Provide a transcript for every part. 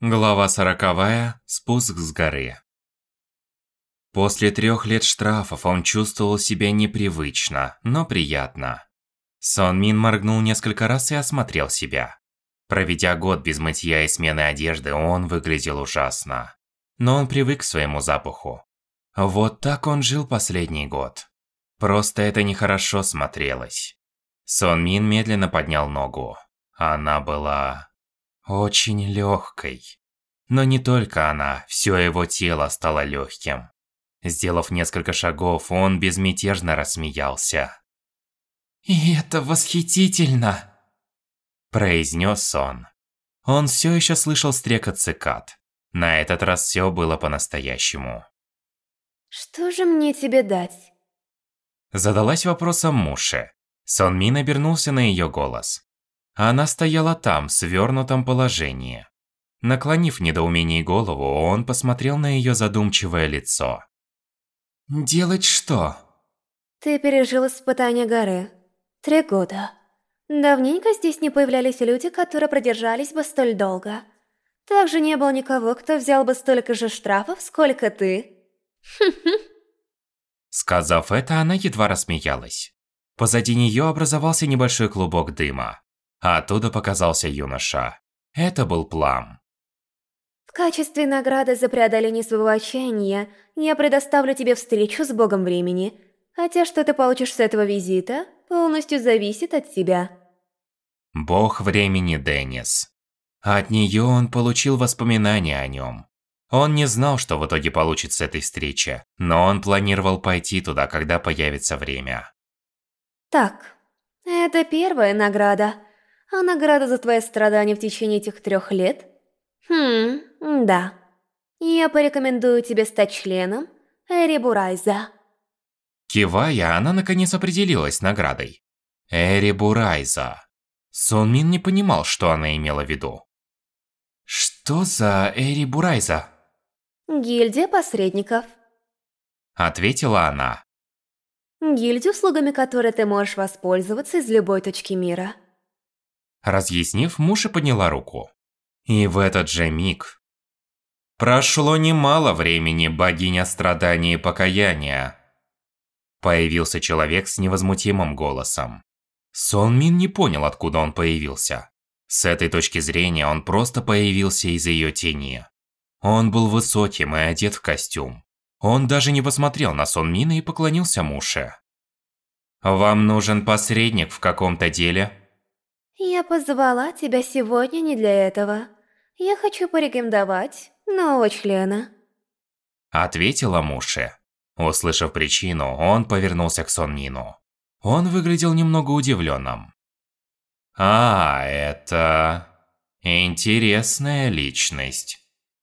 Глава сороковая. Спуск с горы. После трех лет штрафов он чувствовал себя непривычно, но приятно. Сон Мин моргнул несколько раз и осмотрел себя. Проведя год без мытья и смены одежды, он выглядел ужасно. Но он привык к своему запаху. Вот так он жил последний год. Просто это нехорошо смотрелось. Сон Мин медленно поднял ногу. Она была очень легкой. Но не только она, все его тело стало легким. Сделав несколько шагов, он безмятежно рассмеялся. «И это восхитительно!» Произнес он. Он все еще слышал стрекот цикад. На этот раз все было по-настоящему. «Что же мне тебе дать?» Задалась вопросом Муши. Сон Мин обернулся на ее голос. Она стояла там, в свернутом положении. Наклонив в недоумении голову, он посмотрел на ее задумчивое лицо. «Делать что?» Ты пережил испытание горы. Три года. Давненько здесь не появлялись люди, которые продержались бы столь долго. Также не было никого, кто взял бы столько же штрафов, сколько ты. Сказав это, она едва рассмеялась. Позади нее образовался небольшой клубок дыма а оттуда показался юноша. Это был Плам. В качестве награды за преодоление своего отчаяния, я предоставлю тебе встречу с Богом Времени, хотя что ты получишь с этого визита, полностью зависит от тебя. Бог Времени Деннис. От нее он получил воспоминания о нем. Он не знал, что в итоге получит с этой встречи, но он планировал пойти туда, когда появится время. Так, это первая награда. А награда за твои страдания в течение этих трех лет? Хм, да. Я порекомендую тебе стать членом Эрибурайза. Кивая, она наконец определилась с наградой. Эрибурайза. Сонмин не понимал, что она имела в виду. Что за Эрибурайза? Гильдия посредников. Ответила она. Гильдия, услугами которой ты можешь воспользоваться из любой точки мира. Разъяснив, Муша подняла руку. И в этот же миг... Прошло немало времени, богиня страдания и покаяния. Появился человек с невозмутимым голосом. Сон Мин не понял, откуда он появился. С этой точки зрения он просто появился из ее тени. Он был высоким и одет в костюм. Он даже не посмотрел на Сон Мина и поклонился Муше. «Вам нужен посредник в каком-то деле?» Я позвала тебя сегодня не для этого. Я хочу порекомендовать нового члена. Ответила Муши. Услышав причину, он повернулся к Сонмину. Он выглядел немного удивленным. А, это... Интересная личность.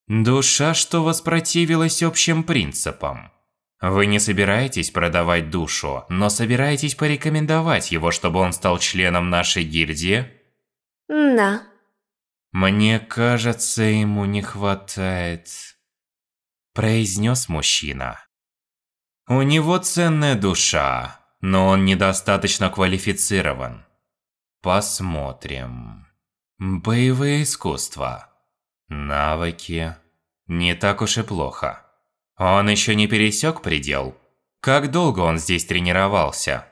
Душа, что воспротивилась общим принципам. Вы не собираетесь продавать душу, но собираетесь порекомендовать его, чтобы он стал членом нашей гильдии? Да. Мне кажется, ему не хватает... Произнес мужчина. У него ценная душа, но он недостаточно квалифицирован. Посмотрим. Боевые искусства. Навыки. Не так уж и плохо. Он еще не пересек предел? Как долго он здесь тренировался?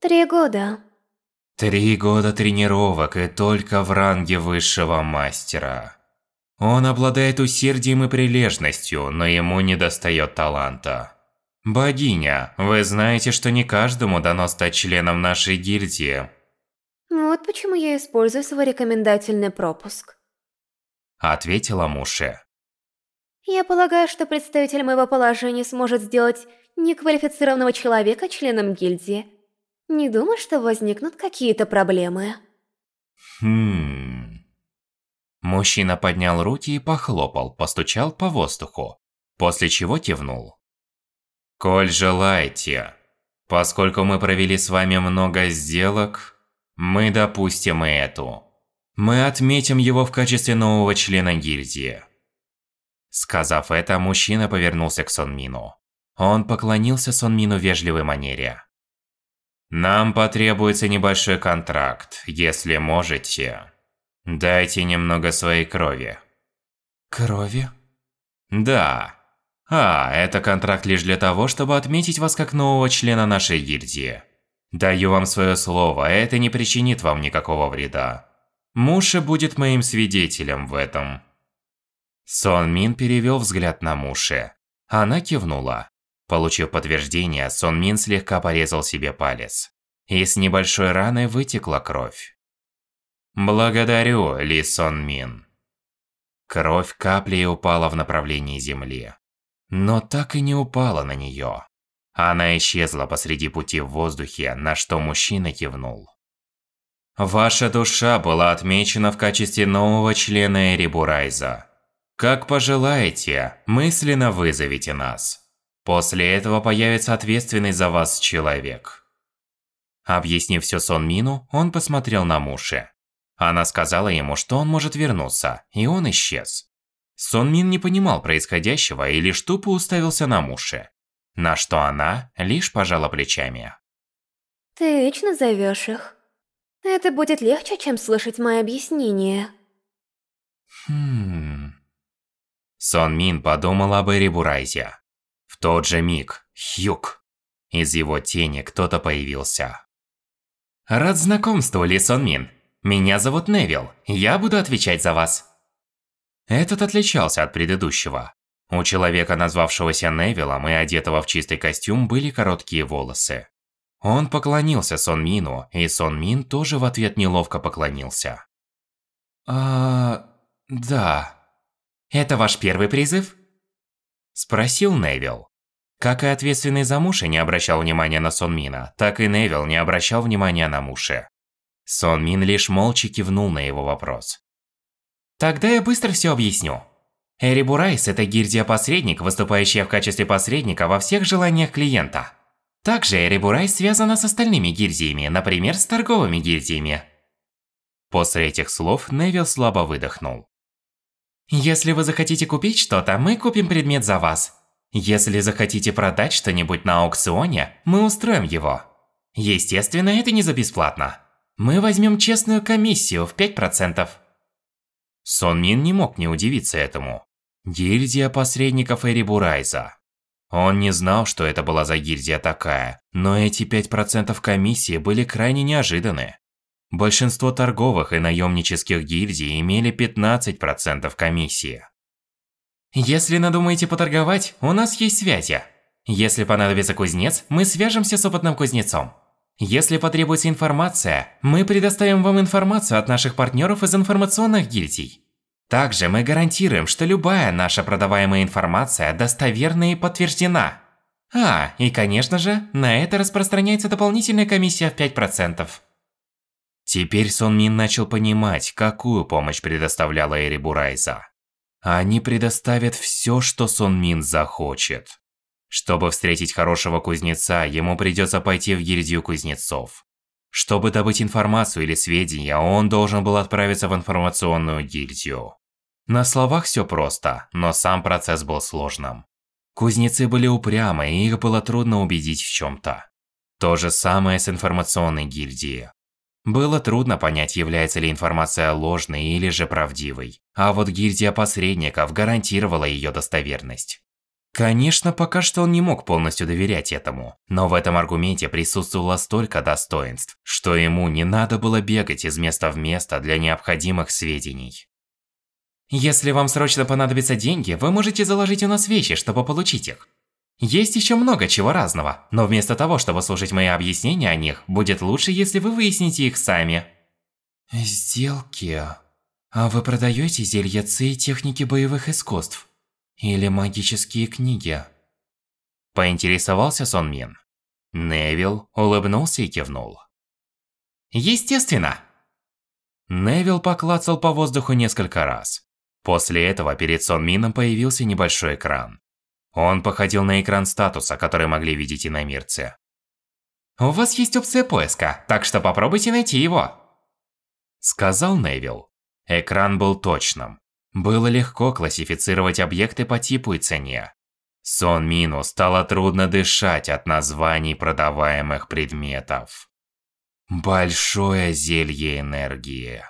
Три года. Три года тренировок и только в ранге высшего мастера. Он обладает усердием и прилежностью, но ему недостает таланта. Богиня, вы знаете, что не каждому дано стать членом нашей гильдии. Вот почему я использую свой рекомендательный пропуск. Ответила Муше. Я полагаю, что представитель моего положения сможет сделать неквалифицированного человека членом гильдии. Не думаю, что возникнут какие-то проблемы. Хм... Мужчина поднял руки и похлопал, постучал по воздуху, после чего кивнул. «Коль желаете, поскольку мы провели с вами много сделок, мы допустим и эту. Мы отметим его в качестве нового члена гильдии. Сказав это, мужчина повернулся к Сонмину. Он поклонился Сонмину вежливой манере. «Нам потребуется небольшой контракт, если можете. Дайте немного своей крови». Крови? Да. А, это контракт лишь для того, чтобы отметить вас как нового члена нашей гильдии. Даю вам свое слово, это не причинит вам никакого вреда. Муша будет моим свидетелем в этом. Сон Мин перевел взгляд на Муши. Она кивнула. Получив подтверждение, Сон Мин слегка порезал себе палец. И с небольшой раной вытекла кровь. Благодарю, Ли Сон Мин. Кровь каплей упала в направлении земли. Но так и не упала на нее. Она исчезла посреди пути в воздухе, на что мужчина кивнул. Ваша душа была отмечена в качестве нового члена Эрибурайза. Как пожелаете, мысленно вызовите нас. После этого появится ответственный за вас человек. Объяснив все Сон Мину, он посмотрел на Муши. Она сказала ему, что он может вернуться, и он исчез. Сон Мин не понимал происходящего и лишь тупо уставился на Муши. На что она лишь пожала плечами. «Ты вечно зовешь их. Это будет легче, чем слышать мои объяснения». Хм... Сон Мин подумал об Эри Бурайзе. В тот же миг, Хьюк. Из его тени кто-то появился. Рад знакомству, Ли Сон Мин. Меня зовут Невил. Я буду отвечать за вас. Этот отличался от предыдущего. У человека, назвавшегося Невилом и одетого в чистый костюм, были короткие волосы. Он поклонился Сон Мину, и Сон Мин тоже в ответ неловко поклонился. «А... да...» «Это ваш первый призыв?» Спросил Невил. Как и ответственный за Муши не обращал внимания на Сон Мина, так и Невил не обращал внимания на Муши. Сон Мин лишь молча кивнул на его вопрос. Тогда я быстро все объясню. Эри Бурайс – это гильдия-посредник, выступающая в качестве посредника во всех желаниях клиента. Также Эри Бурайс связана с остальными гильдиями, например, с торговыми гильдиями. После этих слов Невил слабо выдохнул. Если вы захотите купить что-то, мы купим предмет за вас. Если захотите продать что-нибудь на аукционе, мы устроим его. Естественно, это не за бесплатно. Мы возьмем честную комиссию в 5%. Сон Мин не мог не удивиться этому. Гильдия посредников Эрибурайза. Он не знал, что это была за гильдия такая, но эти 5% комиссии были крайне неожиданны. Большинство торговых и наемнических гильдий имели 15% комиссии. Если надумаете поторговать, у нас есть связи. Если понадобится кузнец, мы свяжемся с опытным кузнецом. Если потребуется информация, мы предоставим вам информацию от наших партнеров из информационных гильдий. Также мы гарантируем, что любая наша продаваемая информация достоверна и подтверждена. А, и конечно же, на это распространяется дополнительная комиссия в 5%. Теперь Сон Мин начал понимать, какую помощь предоставляла Эри Бурайза. Они предоставят все, что Сон Мин захочет. Чтобы встретить хорошего кузнеца, ему придется пойти в гильдию кузнецов. Чтобы добыть информацию или сведения, он должен был отправиться в информационную гильдию. На словах все просто, но сам процесс был сложным. Кузнецы были упрямы, и их было трудно убедить в чем-то. То же самое с информационной гильдией. Было трудно понять, является ли информация ложной или же правдивой. А вот гильдия посредников гарантировала ее достоверность. Конечно, пока что он не мог полностью доверять этому, но в этом аргументе присутствовало столько достоинств, что ему не надо было бегать из места в место для необходимых сведений. Если вам срочно понадобятся деньги, вы можете заложить у нас вещи, чтобы получить их. Есть еще много чего разного, но вместо того, чтобы слушать мои объяснения о них, будет лучше, если вы выясните их сами. Сделки. А вы продаете зелья ци и техники боевых искусств? Или магические книги? Поинтересовался Сон Мин. Невил улыбнулся и кивнул. Естественно. Невил поклацал по воздуху несколько раз. После этого перед Сон Мином появился небольшой экран. Он походил на экран статуса, который могли видеть иномирцы. «У вас есть опция поиска, так что попробуйте найти его», — сказал Невил. Экран был точным. Было легко классифицировать объекты по типу и цене. Сон Мину стало трудно дышать от названий продаваемых предметов. Большое зелье энергии.